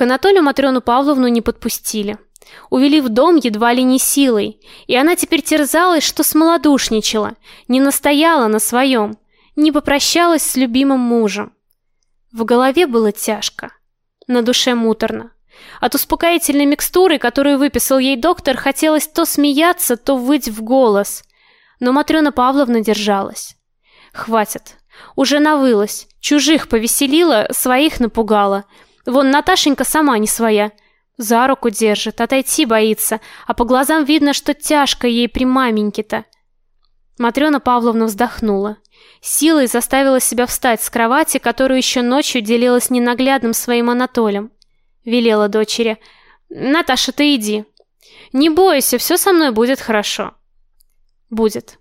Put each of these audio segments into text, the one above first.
К Анатолию Матрёну Павловну не подпустили. Увели в дом едва ли не силой, и она теперь терзалась, что смолодушничала, не настояла на своем, не попрощалась с любимым мужем. В голове было тяжко, на душе муторно. От успокоительной микстуры, которую выписал ей доктор, хотелось то смеяться, то выть в голос. Но Матрёна Павловна держалась. Хватит. Уже навылась, чужих повеселила, своих напугала. Вон Наташенька сама не своя. За руку держит, отойти боится, а по глазам видно, что тяжко ей при маменьке-то. Матрёна Павловна вздохнула. Силой заставила себя встать с кровати, которую еще ночью делила с ненаглядным своим Анатолием. Велела дочери. «Наташа, ты иди. Не бойся, все со мной будет хорошо». «Будет.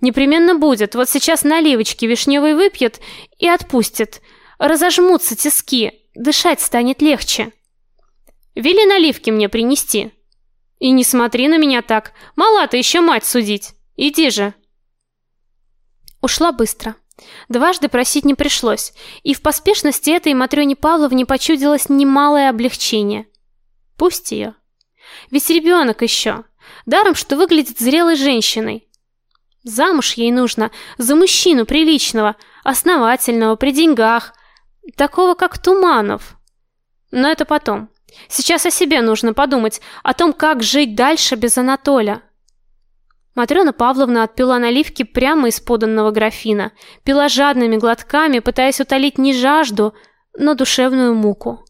Непременно будет. Вот сейчас наливочки вишневой выпьет и отпустит. Разожмутся тиски, дышать станет легче. Вели наливки мне принести. И не смотри на меня так. Мала ты еще мать судить. Иди же. Ушла быстро. Дважды просить не пришлось, и в поспешности этой Матрёне Павловне почудилось немалое облегчение. Пусть ее. Ведь ребенок еще. Даром, что выглядит зрелой женщиной. Замуж ей нужно за мужчину приличного, основательного, при деньгах, такого как Туманов. Но это потом. Сейчас о себе нужно подумать, о том, как жить дальше без Анатолия. Матрёна Павловна отпила наливки прямо из поданного графина, пила жадными глотками, пытаясь утолить не жажду, но душевную муку.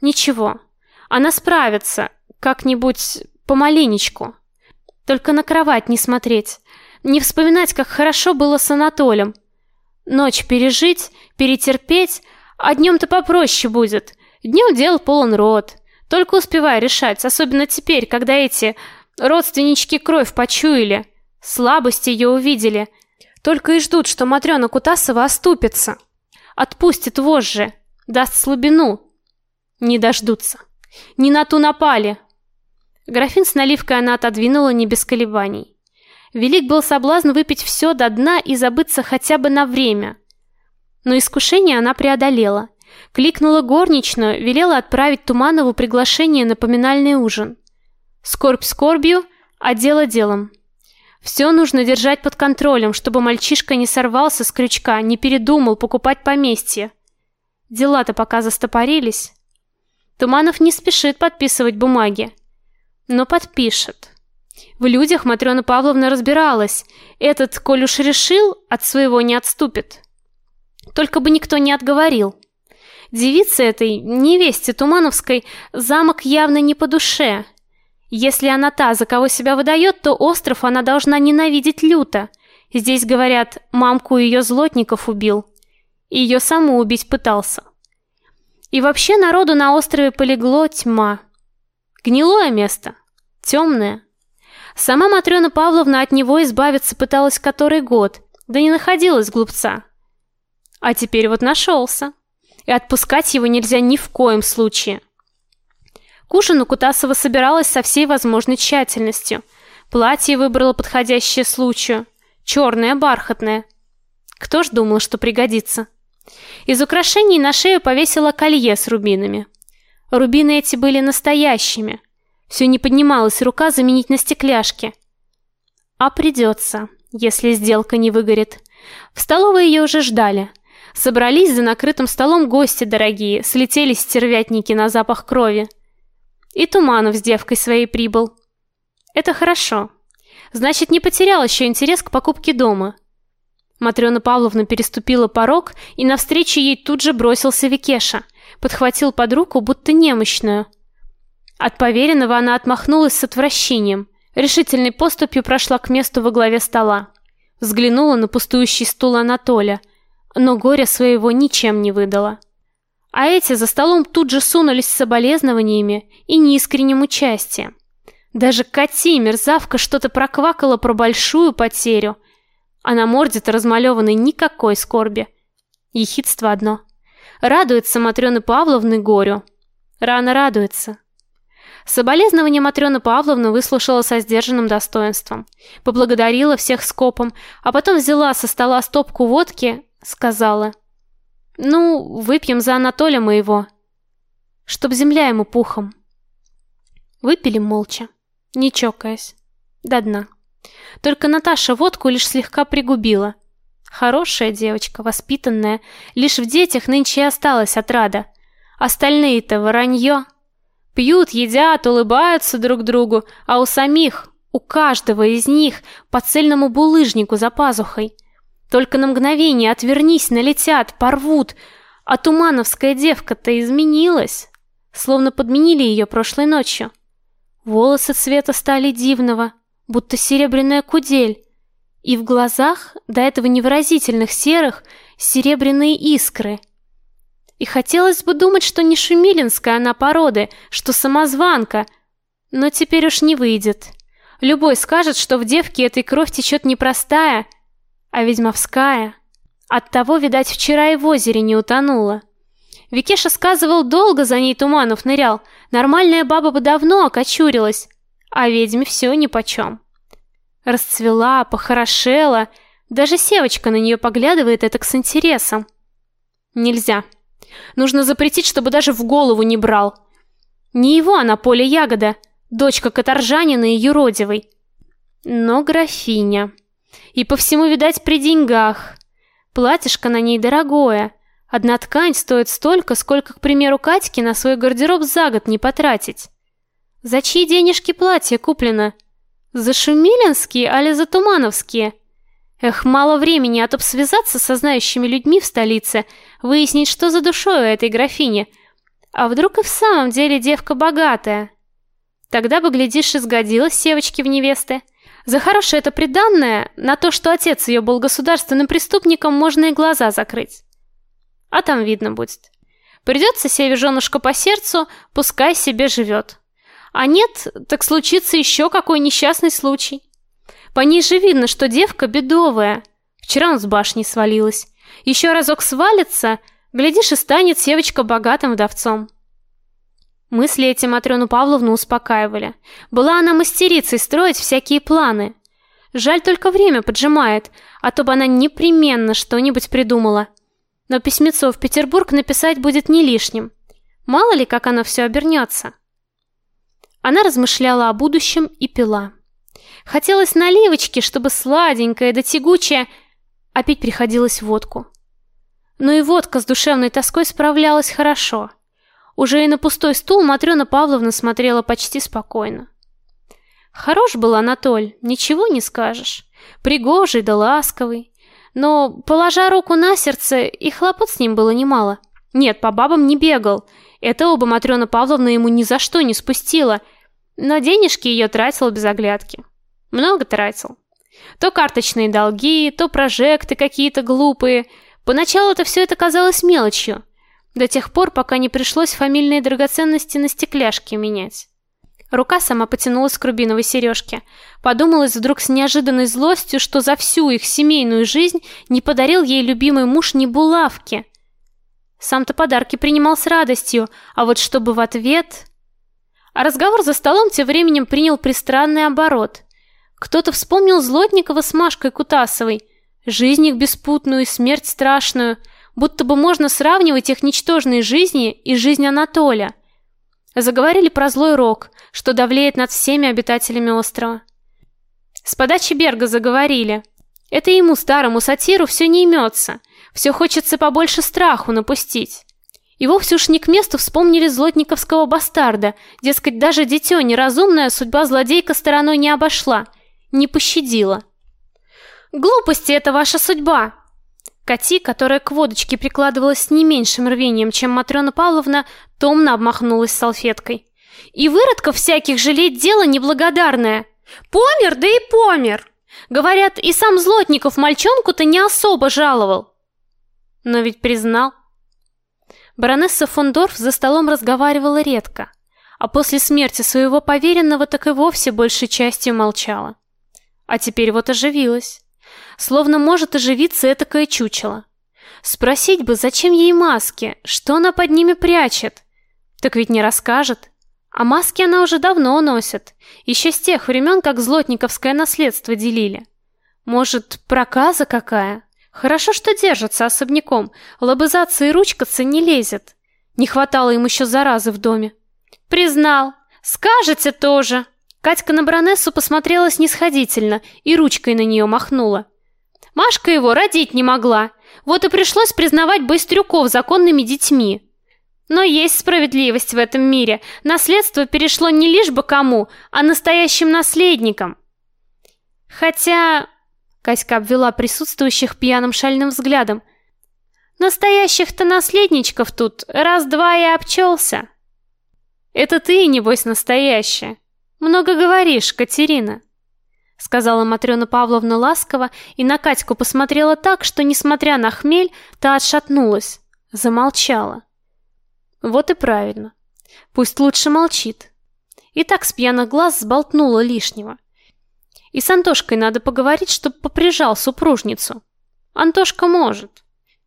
Ничего, она справится, как-нибудь помаленечку. Только на кровать не смотреть. Не вспоминать, как хорошо было с Анатолием. Ночь пережить, перетерпеть, а днем-то попроще будет. Днем дел полон рот. Только успевай решать, особенно теперь, когда эти родственнички кровь почуяли, слабость ее увидели. Только и ждут, что Матрёна Кутасова оступится. Отпустит вожжи, даст слабину. Не дождутся. Не на ту напали. Графин с наливкой она отодвинула не без колебаний. Велик был соблазн выпить все до дна и забыться хотя бы на время. Но искушение она преодолела. Кликнула горничную, велела отправить Туманову приглашение на поминальный ужин. Скорбь скорбью, а дело делом. Все нужно держать под контролем, чтобы мальчишка не сорвался с крючка, не передумал покупать поместье. Дела-то пока застопорились. Туманов не спешит подписывать бумаги, но подпишет. В людях Матрёна Павловна разбиралась. Этот, коль уж решил, от своего не отступит. Только бы никто не отговорил. Девице этой, невесте Тумановской, замок явно не по душе. Если она та, за кого себя выдает, то остров она должна ненавидеть люто. Здесь говорят, мамку ее злотников убил. И ее саму убить пытался. И вообще народу на острове полегло тьма. Гнилое место, темное. Сама Матрёна Павловна от него избавиться пыталась который год, да не находилась глупца. А теперь вот нашелся. И отпускать его нельзя ни в коем случае. К ужину Кутасова собиралась со всей возможной тщательностью. Платье выбрала подходящее случаю, черное, бархатное. Кто ж думал, что пригодится? Из украшений на шею повесила колье с рубинами. Рубины эти были настоящими, все не поднималась рука заменить на стекляшки. А придется, если сделка не выгорит. В столовой ее уже ждали. Собрались за накрытым столом гости дорогие, слетелись стервятники на запах крови. И Туманов с девкой своей прибыл. Это хорошо. Значит, не потерял еще интерес к покупке дома. Матрёна Павловна переступила порог, и навстречу ей тут же бросился Викеша. Подхватил под руку, будто немощную. От поверенного она отмахнулась с отвращением. Решительной поступью прошла к месту во главе стола. Взглянула на пустующий стул Анатоля, но горя своего ничем не выдала. А эти за столом тут же сунулись с соболезнованиями и неискренним участием. Даже Кати, мерзавка, что-то проквакала про большую потерю. А на морде-то размалеванной никакой скорби. Ехидство одно. Радуется Матрёна Павловна горю. Рано радуется. Соболезнования Матрёна Павловна выслушала со сдержанным достоинством, поблагодарила всех скопом, а потом взяла со стола стопку водки, сказала: "Ну, выпьем за Анатолия моего". чтоб земля ему пухом. Выпили молча, не чокаясь, до дна. Только Наташа водку лишь слегка пригубила. Хорошая девочка, воспитанная, лишь в детях нынче и осталась отрада. Остальные-то воронье. Пьют, едят, улыбаются друг другу, а у самих, у каждого из них по цельному булыжнику за пазухой. Только на мгновение отвернись, налетят, порвут. А тумановская девка-то изменилась, словно подменили ее прошлой ночью. Волосы цвета стали дивного, будто серебряная кудель, и в глазах, до этого невыразительных серых, серебряные искры. И хотелось бы думать, что не шумилинская она породы, что самозванка, но теперь уж не выйдет. Любой скажет, что в девке этой кровь течет не простая, а ведьмовская. Оттого, видать, вчера и в озере не утонула. Викеша сказывал, долго за ней Туманов нырял. Нормальная баба бы давно окочурилась, а ведьме все нипочем. Расцвела, похорошела, даже Севочка на нее поглядывает это с интересом. Нельзя. Нужно запретить, чтобы даже в голову не брал. Не его она, Поля Ягода, дочка каторжанина и юродивой. Но графиня. И по всему, видать, при деньгах. Платьишко на ней дорогое. Одна ткань стоит столько, сколько, к примеру, Катьке на свой гардероб за год не потратить. За чьи денежки платье куплено? За Шумилинские, али за Тумановские? Эх, мало времени, а то б связаться со знающими людьми в столице, выяснить, что за душой у этой графини. А вдруг и в самом деле девка богатая? Тогда бы, глядишь, и сгодилась Севочке в невесты. За хорошее это приданное, на то, что отец ее был государственным преступником, можно и глаза закрыть. А там видно будет. Придется Севе женушка по сердцу, пускай себе живет. А нет, так случится еще какой несчастный случай. По ней же видно, что девка бедовая. Вчера он с башни свалилась. Еще разок свалится, глядишь, и станет Севочка богатым вдовцом. Мысли эти Матрёну Павловну успокаивали. Была она мастерицей строить всякие планы. Жаль только время поджимает, а то бы она непременно что-нибудь придумала. Но письмецо в Петербург написать будет не лишним. Мало ли, как оно все обернется. Она размышляла о будущем и пила. Хотелось наливочки, чтобы сладенькая да тягучая, а пить приходилось водку. Но и водка с душевной тоской справлялась хорошо. Уже и на пустой стул Матрёна Павловна смотрела почти спокойно. Хорош был Анатоль, ничего не скажешь. Пригожий да ласковый. Но, положа руку на сердце, и хлопот с ним было немало. Нет, по бабам не бегал. Это оба Матрёна Павловна ему ни за что не спустила – но денежки ее тратил без оглядки. Много тратил. То карточные долги, то прожекты какие-то глупые. Поначалу-то все это казалось мелочью, до тех пор, пока не пришлось фамильные драгоценности на стекляшки менять. Рука сама потянулась к рубиновой сережке. Подумалось вдруг с неожиданной злостью, что за всю их семейную жизнь не подарил ей любимый муж ни булавки. Сам-то подарки принимал с радостью, а вот чтобы в ответ... А разговор за столом тем временем принял пристранный оборот. Кто-то вспомнил Злотникова с Машкой Кутасовой, жизнь их беспутную и смерть страшную, будто бы можно сравнивать их ничтожные жизни и жизнь Анатолия. Заговорили про злой рок, что давлеет над всеми обитателями острова. С подачи Берга заговорили. Это ему, старому сатиру, все не имется. Все хочется побольше страху напустить. И вовсе уж не к месту вспомнили злотниковского бастарда, дескать, даже дитё неразумное судьба злодейка стороной не обошла, не пощадила. Глупости это ваша судьба. Кати, которая к водочке прикладывалась с не меньшим рвением, чем Матрёна Павловна, томно обмахнулась салфеткой. И выродков всяких жалеть дело неблагодарное. Помер, да и помер. Говорят, и сам Злотников мальчонку-то не особо жаловал. Но ведь признал, Баронесса фон Дорф за столом разговаривала редко, а после смерти своего поверенного так и вовсе большей частью молчала. А теперь вот оживилась. Словно может оживиться этакое чучело. Спросить бы, зачем ей маски, что она под ними прячет? Так ведь не расскажет. А маски она уже давно носит, еще с тех времен, как злотниковское наследство делили. Может, проказа какая? Хорошо, что держится особняком, лобызаться и ручкаться не лезет. Не хватало им еще заразы в доме. Признал. Скажете тоже. Катька на баронессу посмотрела снисходительно и ручкой на нее махнула. Машка его родить не могла. Вот и пришлось признавать Быстрюков законными детьми. Но есть справедливость в этом мире. Наследство перешло не лишь бы кому, а настоящим наследникам. Хотя... Каська обвела присутствующих пьяным шальным взглядом. Настоящих-то наследничков тут раз-два и обчелся. Это ты, небось, настоящая. Много говоришь, Катерина сказала Матрёна Павловна ласково и на Катьку посмотрела так, что несмотря на хмель, та отшатнулась, замолчала. Вот и правильно. Пусть лучше молчит. И так с пьяных глаз сболтнула лишнего. И с Антошкой надо поговорить, чтоб поприжал супружницу. Антошка может.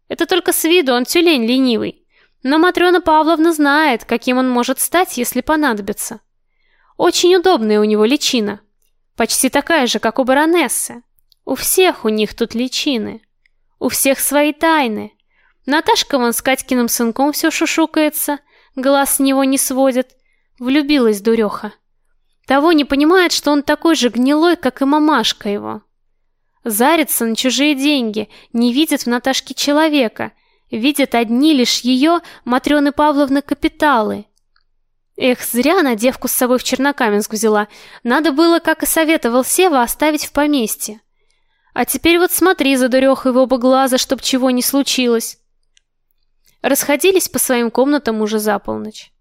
Это только с виду он тюлень ленивый. Но Матрёна Павловна знает, каким он может стать, если понадобится. Очень удобная у него личина. Почти такая же, как у баронессы. У всех у них тут личины. У всех свои тайны. Наташка вон с Катькиным сынком все шушукается, глаз с него не сводит. Влюбилась дуреха. Того не понимает, что он такой же гнилой, как и мамашка его. Зарится на чужие деньги, не видит в Наташке человека, видит одни лишь ее, Матрёны Павловны, капиталы. Эх, зря она девку с собой в Чернокаменск взяла. Надо было, как и советовал Сева, оставить в поместье. А теперь вот смотри за дурехой в оба глаза, чтоб чего не случилось. Расходились по своим комнатам уже за полночь.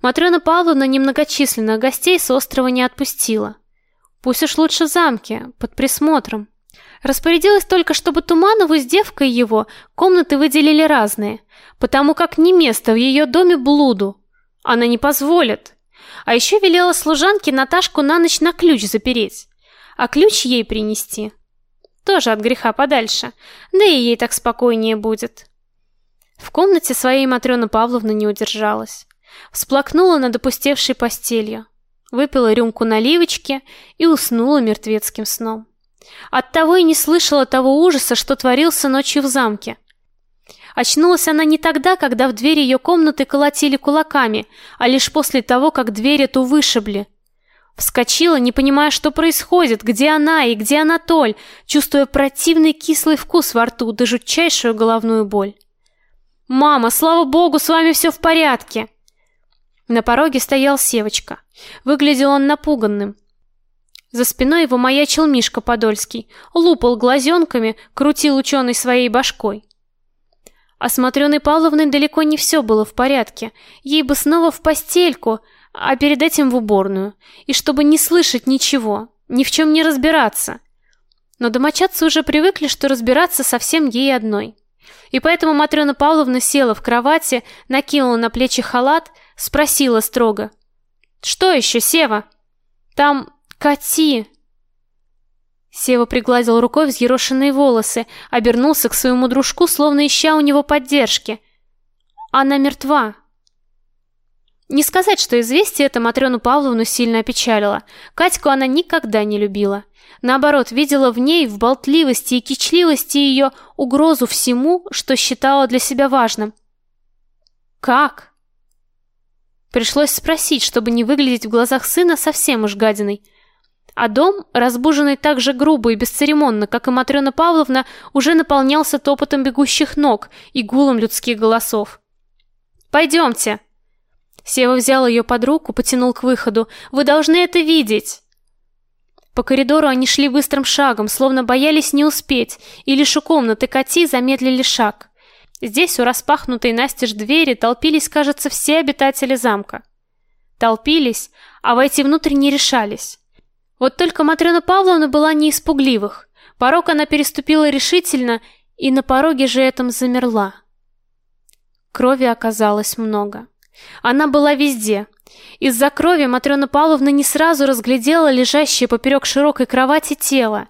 Матрёна Павловна немногочисленных гостей с острова не отпустила. Пусть уж лучше в замке, под присмотром. Распорядилась только, чтобы Туманову с девкой его комнаты выделили разные, потому как не место в ее доме блуду, она не позволит. А еще велела служанке Наташку на ночь на ключ запереть, а ключ ей принести. Тоже от греха подальше, да и ей так спокойнее будет. В комнате своей Матрёна Павловна не удержалась. Всплакнула над опустевшей постелью, выпила рюмку наливочки и уснула мертвецким сном. Оттого и не слышала того ужаса, что творился ночью в замке. Очнулась она не тогда, когда в дверь ее комнаты колотили кулаками, а лишь после того, как дверь эту вышибли. Вскочила, не понимая, что происходит, где она и где Анатоль, чувствуя противный кислый вкус во рту да жутчайшую головную боль. «Мама, слава богу, с вами все в порядке!» На пороге стоял Севочка. Выглядел он напуганным. За спиной его маячил Мишка Подольский, лупал глазенками, крутил ученый своей башкой. А с Матрёной Павловной далеко не все было в порядке. Ей бы снова в постельку, а перед этим в уборную. И чтобы не слышать ничего, ни в чем не разбираться. Но домочадцы уже привыкли, что разбираться совсем ей одной. И поэтому Матрёна Павловна села в кровати, накинула на плечи халат, спросила строго. «Что еще, Сева?» «Там Кати!» Сева пригладил рукой взъерошенные волосы, обернулся к своему дружку, словно ища у него поддержки. Она мертва. Не сказать, что известие это Матрёну Павловну сильно опечалило. Катьку она никогда не любила. Наоборот, видела в ней, в болтливости и кичливости ее угрозу всему, что считала для себя важным. «Как?» Пришлось спросить, чтобы не выглядеть в глазах сына совсем уж гадиной. А дом, разбуженный так же грубо и бесцеремонно, как и Матрёна Павловна, уже наполнялся топотом бегущих ног и гулом людских голосов. «Пойдемте!» Сева взял ее под руку, потянул к выходу. «Вы должны это видеть!» По коридору они шли быстрым шагом, словно боялись не успеть, и лишь у комнаты Кати замедлили шаг. Здесь, у распахнутой настежь двери, толпились, кажется, все обитатели замка. Толпились, а войти внутрь не решались. Вот только Матрёна Павловна была не испугливых. Порог она переступила решительно и на пороге же этом замерла. Крови оказалось много. Она была везде. Из-за крови Матрёна Павловна не сразу разглядела лежащее поперек широкой кровати тело.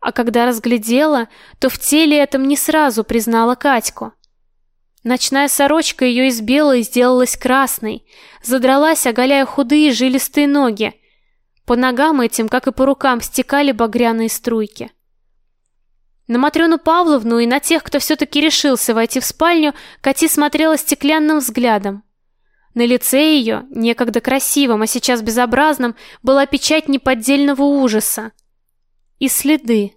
А когда разглядела, то в теле этом не сразу признала Катьку. Ночная сорочка ее из белой сделалась красной, задралась, оголяя худые жилистые ноги, по ногам этим, как и по рукам, стекали багряные струйки. На Матрёну Павловну и на тех, кто все таки решился войти в спальню, Кати смотрела стеклянным взглядом. На лице ее, некогда красивом, а сейчас безобразном, была печать неподдельного ужаса и следы.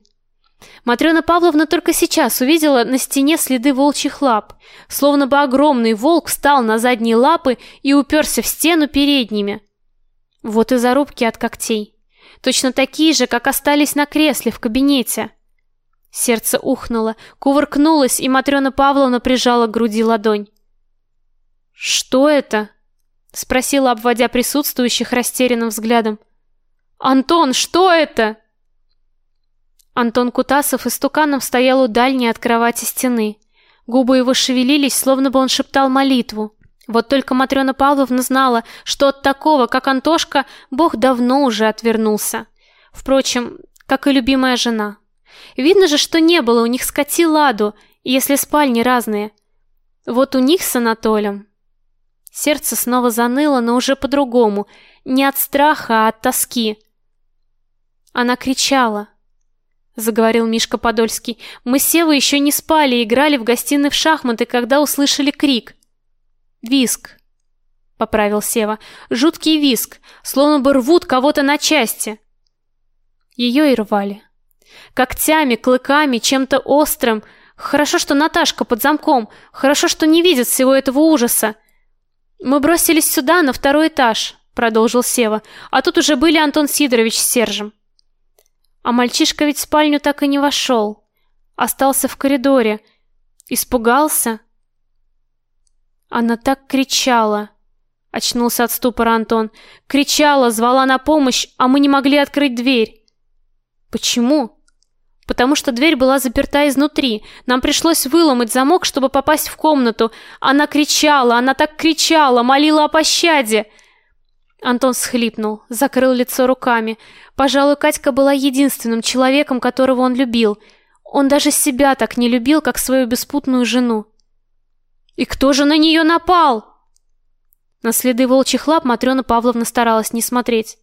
Матрёна Павловна только сейчас увидела на стене следы волчьих лап, словно бы огромный волк встал на задние лапы и уперся в стену передними. Вот и зарубки от когтей, точно такие же, как остались на кресле в кабинете. Сердце ухнуло, кувыркнулось, и Матрёна Павловна прижала к груди ладонь. «Что это?» — спросила, обводя присутствующих растерянным взглядом. «Антон, что это?» Антон Кутасов истуканом стоял у дальней от кровати стены. Губы его шевелились, словно бы он шептал молитву. Вот только Матрёна Павловна знала, что от такого, как Антошка, Бог давно уже отвернулся. Впрочем, как и любимая жена. Видно же, что не было у них скоти ладу, если спальни разные. Вот у них с Анатолием. Сердце снова заныло, но уже по-другому, не от страха, а от тоски. Она кричала, заговорил Мишка Подольский. Мы с Севой еще не спали, играли в гостиной в шахматы, когда услышали крик. Виск, поправил Сева. Жуткий виск, словно бы рвут кого-то на части. Ее и рвали когтями, клыками, чем-то острым. Хорошо, что Наташка под замком. Хорошо, что не видит всего этого ужаса. Мы бросились сюда, на второй этаж, продолжил Сева. А тут уже были Антон Сидорович с Сержем. А мальчишка ведь в спальню так и не вошел. Остался в коридоре. Испугался. Она так кричала. Очнулся от ступора Антон. Кричала, звала на помощь, а мы не могли открыть дверь. Почему? Потому что дверь была заперта изнутри. Нам пришлось выломать замок, чтобы попасть в комнату. Она кричала, она так кричала, молила о пощаде. Антон схлипнул, закрыл лицо руками. Пожалуй, Катька была единственным человеком, которого он любил. Он даже себя так не любил, как свою беспутную жену. И кто же на нее напал? На следы волчьих лап Матрёна Павловна старалась не смотреть.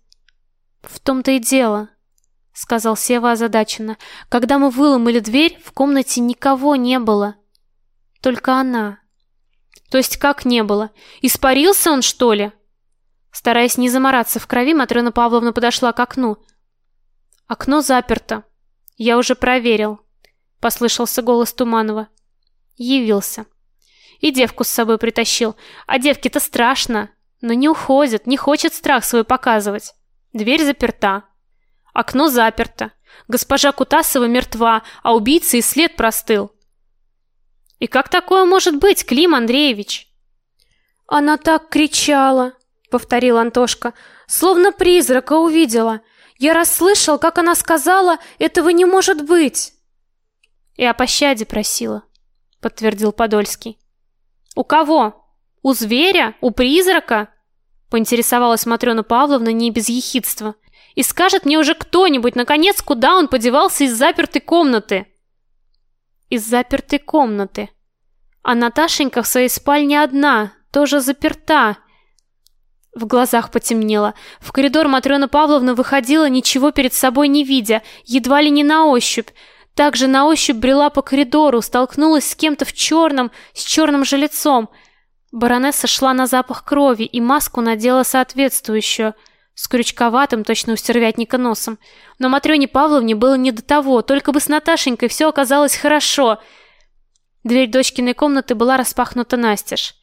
В том-то и дело сказал Сева озадаченно. Когда мы выломали дверь, в комнате никого не было. Только она. То есть как не было? Испарился он, что ли? Стараясь не замораться в крови, Матрёна Павловна подошла к окну. Окно заперто. Я уже проверил, послышался голос Туманова. Явился. И девку с собой притащил. А девке-то страшно, но не уходит, не хочет страх свой показывать. Дверь заперта. Окно заперто. Госпожа Кутасова мертва, а убийца и след простыл. И как такое может быть, Клим Андреевич? Она так кричала, повторил Антошка, словно призрака увидела. Я расслышал, как она сказала: "Этого не может быть". И о пощаде просила, подтвердил Подольский. У кого? У зверя? У призрака? поинтересовалась Матрёна Павловна не без ехидства. И скажет мне уже кто-нибудь, наконец, куда он подевался из запертой комнаты. Из запертой комнаты. А Наташенька в своей спальне одна, тоже заперта. В глазах потемнело. В коридор Матрёна Павловна выходила, ничего перед собой не видя, едва ли не на ощупь. Также на ощупь брела по коридору, столкнулась с кем-то в черном, с черным же лицом. Баронесса шла на запах крови и маску надела соответствующую – с крючковатым, точно у стервятника носом. Но Матрёне Павловне было не до того, только бы с Наташенькой все оказалось хорошо. Дверь дочкиной комнаты была распахнута настежь.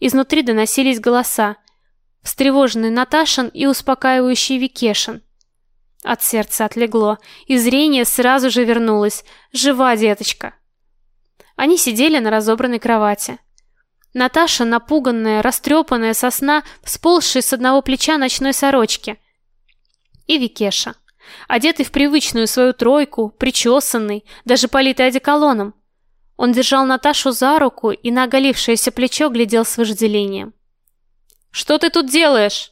Изнутри доносились голоса. Встревоженный Наташин и успокаивающий Викешин. От сердца отлегло, и зрение сразу же вернулось. Жива деточка. Они сидели на разобранной кровати. Наташа, напуганная, растрепанная со сна, с одного плеча ночной сорочки. И Викеша, одетый в привычную свою тройку, причесанный, даже политый одеколоном. Он держал Наташу за руку и на оголившееся плечо глядел с вожделением. «Что ты тут делаешь?» —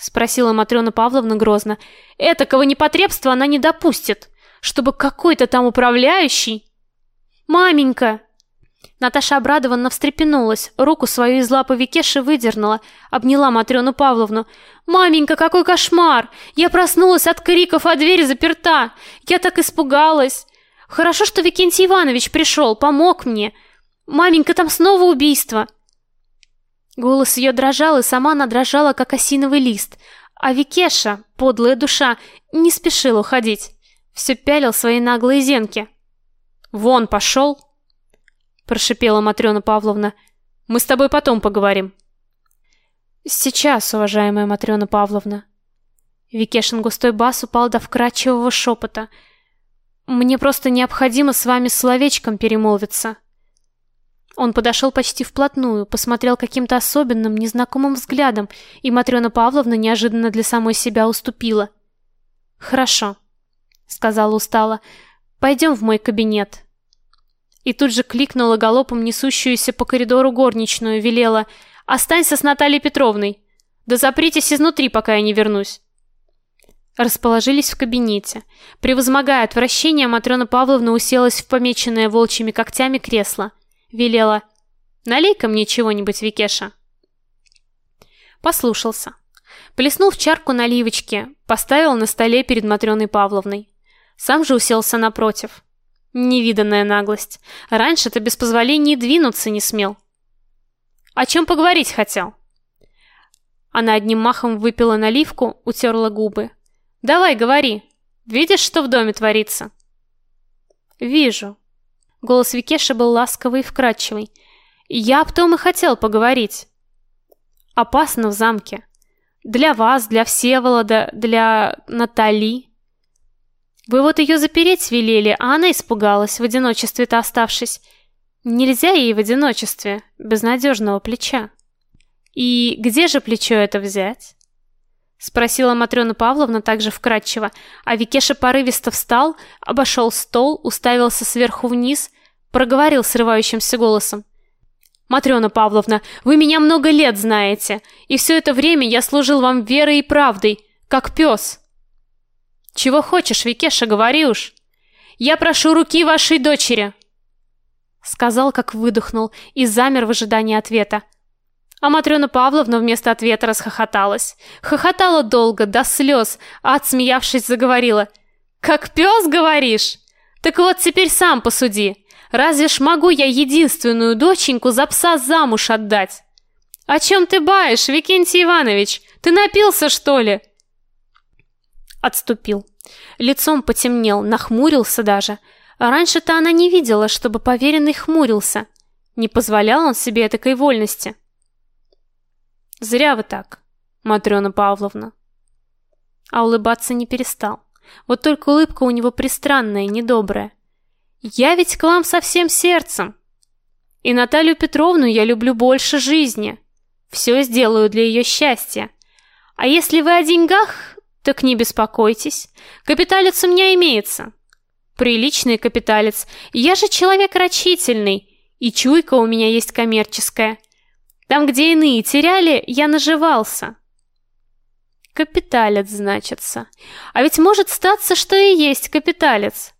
спросила Матрёна Павловна грозно. «Этакого непотребства она не допустит, чтобы какой-то там управляющий...» «Маменька!» Наташа обрадованно встрепенулась, руку свою из лапы Викеши выдернула, обняла Матрёну Павловну. «Маменька, какой кошмар! Я проснулась от криков, а дверь заперта! Я так испугалась! Хорошо, что Викентий Иванович пришел, помог мне. Маменька, там снова убийство. Голос ее дрожал, и сама она дрожала, как осиновый лист. А Викеша, подлая душа, не спешил уходить. Все пялил свои наглые зенки. «Вон пошел!» Прошипела Матрена Павловна. «Мы с тобой потом поговорим». «Сейчас, уважаемая Матрена Павловна». Викешин густой бас упал до вкрадчивого шепота. «Мне просто необходимо с вами словечком перемолвиться». Он подошел почти вплотную, посмотрел каким-то особенным, незнакомым взглядом, и Матрена Павловна неожиданно для самой себя уступила. «Хорошо», — сказала устало, — «пойдем в мой кабинет». И тут же кликнула галопом несущуюся по коридору горничную, велела «Останься с Натальей Петровной! Да запритесь изнутри, пока я не вернусь!» Расположились в кабинете. Превозмогая отвращение, Матрена Павловна уселась в помеченное волчьими когтями кресло. Велела «Налей-ка мне чего-нибудь, Викеша». Послушался. Плеснул в чарку наливочки, поставил на столе перед Матрёной Павловной. Сам же уселся напротив. Невиданная наглость. Раньше-то без позволения двинуться не смел. О чем поговорить хотел? Она одним махом выпила наливку, утерла губы. Давай, говори. Видишь, что в доме творится? Вижу. Голос Викеша был ласковый и вкрадчивый. Я об том и хотел поговорить. Опасно в замке. Для вас, для Всеволода, для Натали. Вы вот ее запереть велели, а она испугалась, в одиночестве-то оставшись. Нельзя ей в одиночестве, без надежного плеча. И где же плечо это взять? Спросила Матрёна Павловна также вкратчиво, а Викеша порывисто встал, обошел стол, уставился сверху вниз, проговорил срывающимся голосом. «Матрёна Павловна, вы меня много лет знаете, и все это время я служил вам верой и правдой, как пес. Чего хочешь, Викеша, говори уж. Я прошу руки вашей дочери!» Сказал, как выдохнул, и замер в ожидании ответа. А Матрёна Павловна вместо ответа расхохоталась. Хохотала долго, до слез, а отсмеявшись заговорила. «Как пес, говоришь? Так вот теперь сам посуди. Разве ж могу я единственную доченьку за пса замуж отдать?» «О чем ты баешь, Викентий Иванович? Ты напился, что ли?» Отступил. Лицом потемнел, нахмурился даже. А раньше-то она не видела, чтобы поверенный хмурился. Не позволял он себе такой вольности. Зря вы так, Матрёна Павловна. А улыбаться не перестал. Вот только улыбка у него пристранная, недобрая. Я ведь к вам со всем сердцем. И Наталью Петровну я люблю больше жизни. Все сделаю для ее счастья. А если вы о деньгах, так не беспокойтесь. Капиталец у меня имеется. Приличный капиталец. Я же человек рачительный, и чуйка у меня есть коммерческая. Там, где иные теряли, я наживался. Капиталец, значится. А ведь может статься, что и есть капиталец.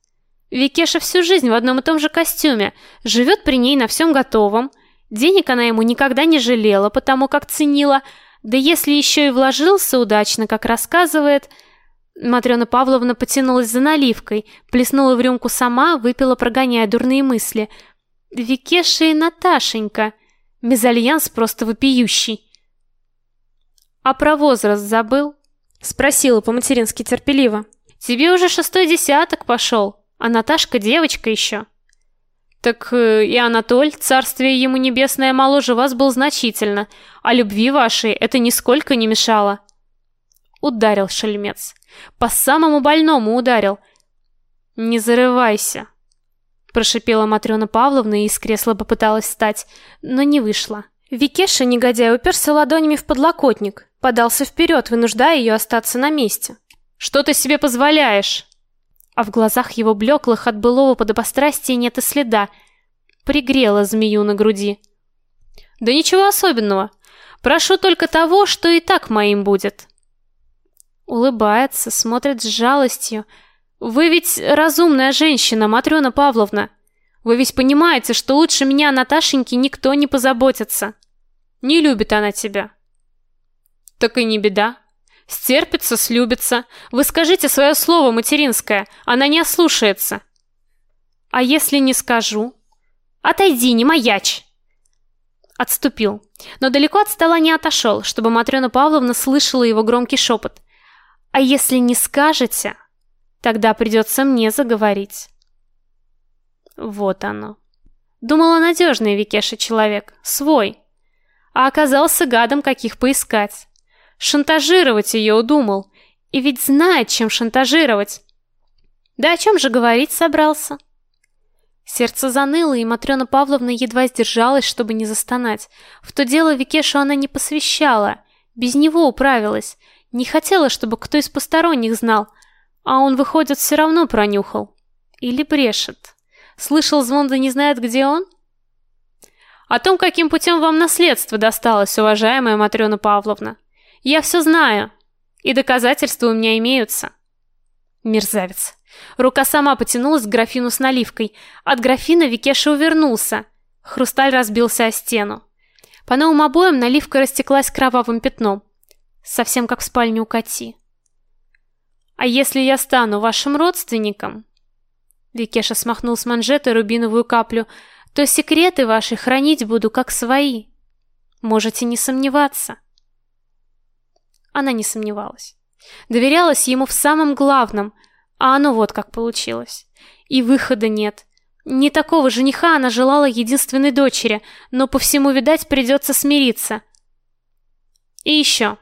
Викеша всю жизнь в одном и том же костюме, живет при ней на всем готовом. Денег она ему никогда не жалела, потому как ценила. Да если еще и вложился удачно, как рассказывает... Матрена Павловна потянулась за наливкой, плеснула в рюмку сама, выпила, прогоняя дурные мысли. Викеша и Наташенька. Мезальянс просто вопиющий. А про возраст забыл? Спросила по-матерински терпеливо. Тебе уже шестой десяток пошел, а Наташка девочка еще. Так э, и Анатоль, царствие ему небесное, моложе вас был значительно, а любви вашей это нисколько не мешало. Ударил шельмец. По самому больному ударил. Не зарывайся, прошипела Матрёна Павловна и из кресла попыталась встать, но не вышло. Викеша, негодяй, уперся ладонями в подлокотник, подался вперед, вынуждая ее остаться на месте. Что ты себе позволяешь? А в глазах его блеклых от былого подобострастия нет и следа. Пригрела змею на груди. Да ничего особенного. Прошу только того, что и так моим будет. Улыбается, смотрит с жалостью, вы ведь разумная женщина, Матрёна Павловна. Вы ведь понимаете, что лучше меня Наташеньки никто не позаботится. Не любит она тебя. Так и не беда. Стерпится, слюбится. Вы скажите свое слово материнское, она не ослушается. А если не скажу? Отойди, не маячь. Отступил, но далеко от стола не отошел, чтобы Матрёна Павловна слышала его громкий шепот. А если не скажете, тогда придется мне заговорить. Вот оно. Думала надежный Викеша человек, свой. А оказался гадом, каких поискать. Шантажировать ее удумал. И ведь знает, чем шантажировать. Да о чем же говорить собрался? Сердце заныло, и Матрёна Павловна едва сдержалась, чтобы не застонать. В то дело Викешу она не посвящала, без него управилась, не хотела, чтобы кто из посторонних знал, а он, выходит, все равно пронюхал. Или брешет. Слышал звон, да не знает, где он? О том, каким путем вам наследство досталось, уважаемая Матрёна Павловна. Я все знаю, и доказательства у меня имеются. Мерзавец. Рука сама потянулась к графину с наливкой. От графина Викеша увернулся. Хрусталь разбился о стену. По новым обоям наливка растеклась кровавым пятном. Совсем как в спальне у Кати. «А если я стану вашим родственником?» Викеша смахнул с манжеты рубиновую каплю. «То секреты ваши хранить буду как свои. Можете не сомневаться». Она не сомневалась. Доверялась ему в самом главном – а оно вот как получилось. И выхода нет. Не такого жениха она желала единственной дочери, но по всему, видать, придется смириться. И еще.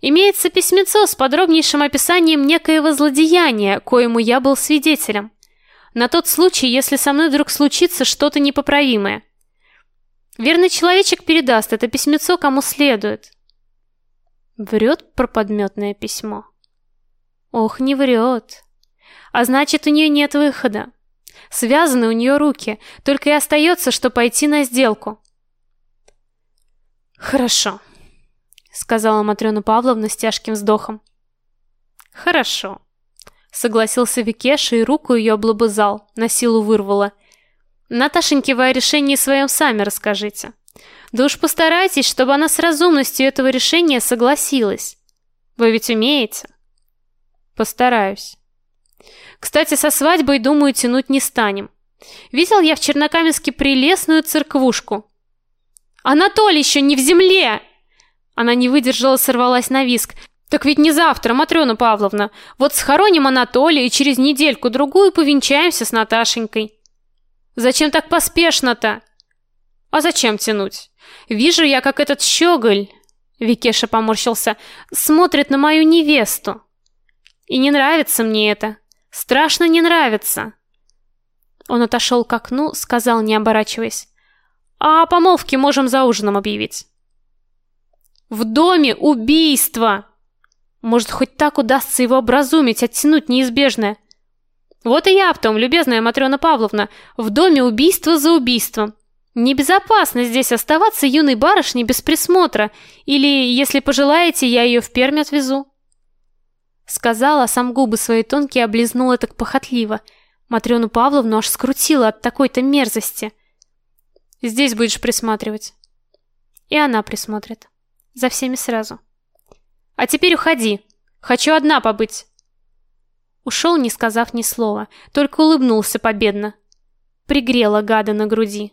Имеется письмецо с подробнейшим описанием некоего злодеяния, коему я был свидетелем. На тот случай, если со мной вдруг случится что-то непоправимое. Верный человечек передаст это письмецо кому следует. Врет про подметное письмо. Ох, не врет. А значит, у нее нет выхода. Связаны у нее руки, только и остается, что пойти на сделку. Хорошо, сказала Матрёна Павловна с тяжким вздохом. Хорошо, согласился Викеша и руку ее облобызал, на силу вырвала. Наташеньке вы о решении своем сами расскажите. Да уж постарайтесь, чтобы она с разумностью этого решения согласилась. Вы ведь умеете? Постараюсь. Кстати, со свадьбой, думаю, тянуть не станем. Видел я в Чернокаменске прелестную церквушку. Анатолий еще не в земле! Она не выдержала, сорвалась на виск. Так ведь не завтра, Матрёна Павловна. Вот схороним Анатолия и через недельку-другую повенчаемся с Наташенькой. Зачем так поспешно-то? А зачем тянуть? Вижу я, как этот щеголь, Викеша поморщился, смотрит на мою невесту. И не нравится мне это. Страшно не нравится. Он отошел к окну, сказал, не оборачиваясь: "А помолвки можем за ужином объявить". В доме убийство. Может, хоть так удастся его образумить, оттянуть неизбежное. Вот и я в том, любезная Матрёна Павловна, в доме убийство за убийством. Небезопасно здесь оставаться юной барышней без присмотра, или, если пожелаете, я ее в Пермь отвезу. Сказала, сам губы свои тонкие облизнула так похотливо. Матрёну Павловну аж скрутила от такой-то мерзости. Здесь будешь присматривать. И она присмотрит. За всеми сразу. А теперь уходи. Хочу одна побыть. Ушел, не сказав ни слова, только улыбнулся победно. Пригрела гада на груди.